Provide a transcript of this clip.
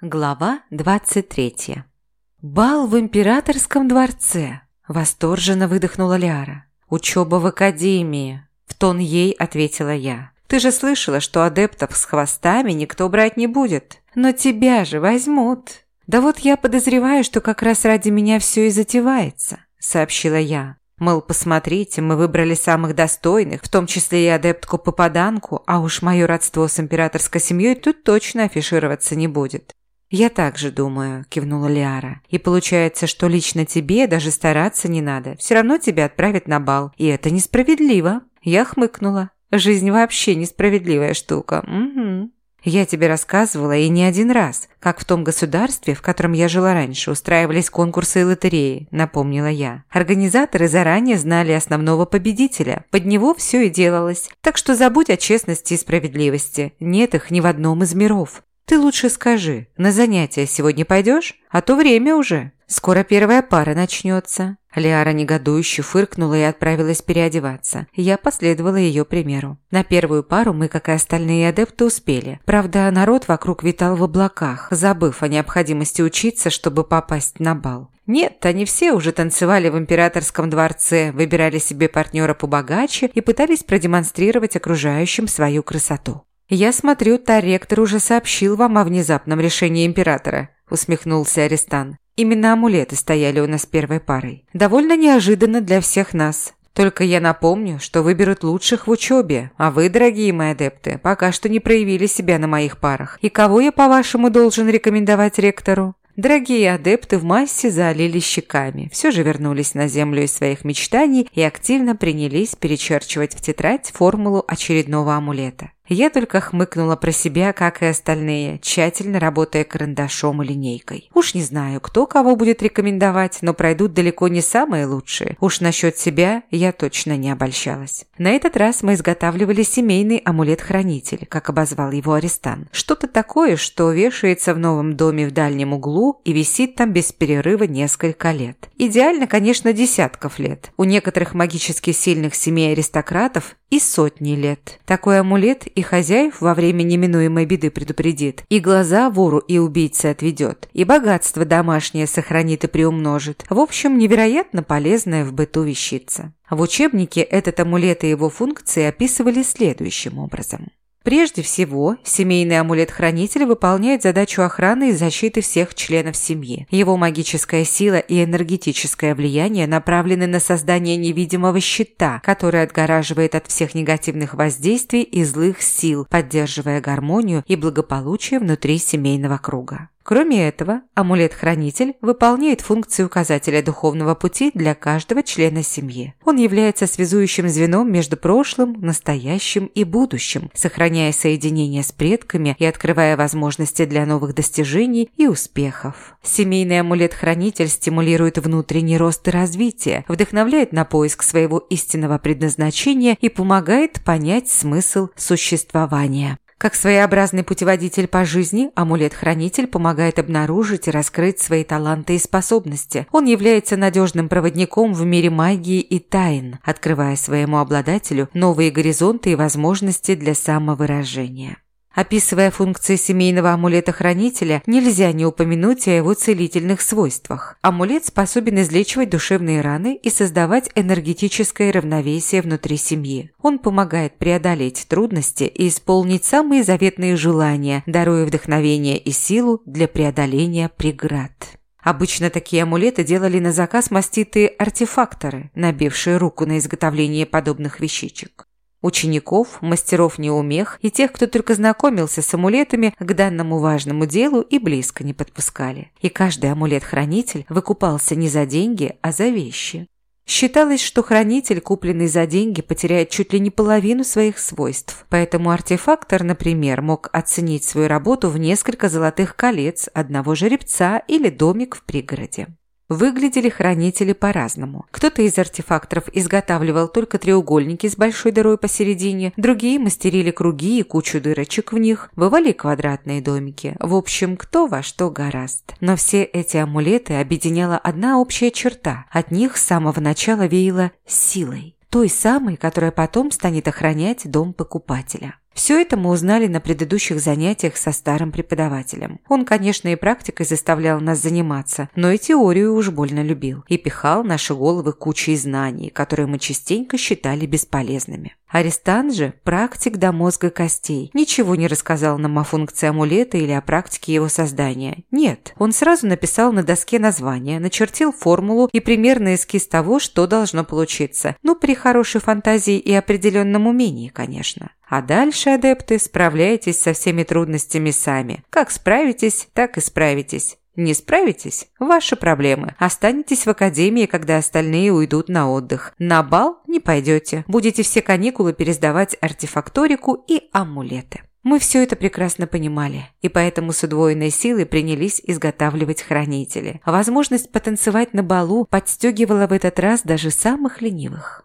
Глава 23. «Бал в императорском дворце!» – восторженно выдохнула Ляра. «Учеба в академии!» – в тон ей ответила я. «Ты же слышала, что адептов с хвостами никто брать не будет. Но тебя же возьмут!» «Да вот я подозреваю, что как раз ради меня все и затевается», – сообщила я. Мол, посмотрите, мы выбрали самых достойных, в том числе и адептку-попаданку, а уж мое родство с императорской семьей тут точно афишироваться не будет. «Я так же думаю», – кивнула Лиара. «И получается, что лично тебе даже стараться не надо. Все равно тебя отправят на бал. И это несправедливо». Я хмыкнула. «Жизнь вообще несправедливая штука. Угу». Я тебе рассказывала и не один раз, как в том государстве, в котором я жила раньше, устраивались конкурсы и лотереи, напомнила я. Организаторы заранее знали основного победителя, под него все и делалось. Так что забудь о честности и справедливости. Нет их ни в одном из миров. «Ты лучше скажи, на занятия сегодня пойдешь? А то время уже. Скоро первая пара начнется». Лиара негодующе фыркнула и отправилась переодеваться. Я последовала ее примеру. На первую пару мы, как и остальные адепты, успели. Правда, народ вокруг витал в облаках, забыв о необходимости учиться, чтобы попасть на бал. Нет, они все уже танцевали в императорском дворце, выбирали себе партнера побогаче и пытались продемонстрировать окружающим свою красоту. «Я смотрю, та ректор уже сообщил вам о внезапном решении императора», – усмехнулся Арестан. «Именно амулеты стояли у нас первой парой. Довольно неожиданно для всех нас. Только я напомню, что выберут лучших в учебе, а вы, дорогие мои адепты, пока что не проявили себя на моих парах. И кого я, по-вашему, должен рекомендовать ректору?» Дорогие адепты в массе залили щеками, все же вернулись на землю из своих мечтаний и активно принялись перечерчивать в тетрадь формулу очередного амулета. Я только хмыкнула про себя, как и остальные, тщательно работая карандашом и линейкой. Уж не знаю, кто кого будет рекомендовать, но пройдут далеко не самые лучшие. Уж насчет себя я точно не обольщалась. На этот раз мы изготавливали семейный амулет-хранитель, как обозвал его Арестан. Что-то такое, что вешается в новом доме в дальнем углу и висит там без перерыва несколько лет. Идеально, конечно, десятков лет. У некоторых магически сильных семей аристократов и сотни лет. Такой амулет и хозяев во время неминуемой беды предупредит, и глаза вору и убийце отведет, и богатство домашнее сохранит и приумножит. В общем, невероятно полезная в быту вещица. В учебнике этот амулет и его функции описывали следующим образом. Прежде всего, семейный амулет-хранитель выполняет задачу охраны и защиты всех членов семьи. Его магическая сила и энергетическое влияние направлены на создание невидимого щита, который отгораживает от всех негативных воздействий и злых сил, поддерживая гармонию и благополучие внутри семейного круга. Кроме этого, амулет-хранитель выполняет функции указателя духовного пути для каждого члена семьи. Он является связующим звеном между прошлым, настоящим и будущим, сохраняя соединение с предками и открывая возможности для новых достижений и успехов. Семейный амулет-хранитель стимулирует внутренний рост и развитие, вдохновляет на поиск своего истинного предназначения и помогает понять смысл существования. Как своеобразный путеводитель по жизни, амулет-хранитель помогает обнаружить и раскрыть свои таланты и способности. Он является надежным проводником в мире магии и тайн, открывая своему обладателю новые горизонты и возможности для самовыражения. Описывая функции семейного амулета-хранителя, нельзя не упомянуть о его целительных свойствах. Амулет способен излечивать душевные раны и создавать энергетическое равновесие внутри семьи. Он помогает преодолеть трудности и исполнить самые заветные желания, даруя вдохновение и силу для преодоления преград. Обычно такие амулеты делали на заказ маститые артефакторы, набившие руку на изготовление подобных вещичек. Учеников, мастеров неумех и тех, кто только знакомился с амулетами, к данному важному делу и близко не подпускали. И каждый амулет-хранитель выкупался не за деньги, а за вещи. Считалось, что хранитель, купленный за деньги, потеряет чуть ли не половину своих свойств. Поэтому артефактор, например, мог оценить свою работу в несколько золотых колец, одного жеребца или домик в пригороде. Выглядели хранители по-разному. Кто-то из артефакторов изготавливал только треугольники с большой дырой посередине, другие мастерили круги и кучу дырочек в них, бывали квадратные домики. В общем, кто во что гораст. Но все эти амулеты объединяла одна общая черта. От них с самого начала веяло силой. Той самой, которая потом станет охранять дом покупателя. Все это мы узнали на предыдущих занятиях со старым преподавателем. Он, конечно, и практикой заставлял нас заниматься, но и теорию уж больно любил и пихал наши головы кучей знаний, которые мы частенько считали бесполезными. Арестант же – практик до мозга костей. Ничего не рассказал нам о функции амулета или о практике его создания. Нет, он сразу написал на доске название, начертил формулу и примерный эскиз того, что должно получиться. Ну, при хорошей фантазии и определенном умении, конечно. А дальше, адепты, справляйтесь со всеми трудностями сами. Как справитесь, так и справитесь. Не справитесь – ваши проблемы. Останетесь в академии, когда остальные уйдут на отдых. На бал не пойдете. Будете все каникулы пересдавать артефакторику и амулеты. Мы все это прекрасно понимали, и поэтому с удвоенной силой принялись изготавливать хранители. Возможность потанцевать на балу подстегивала в этот раз даже самых ленивых.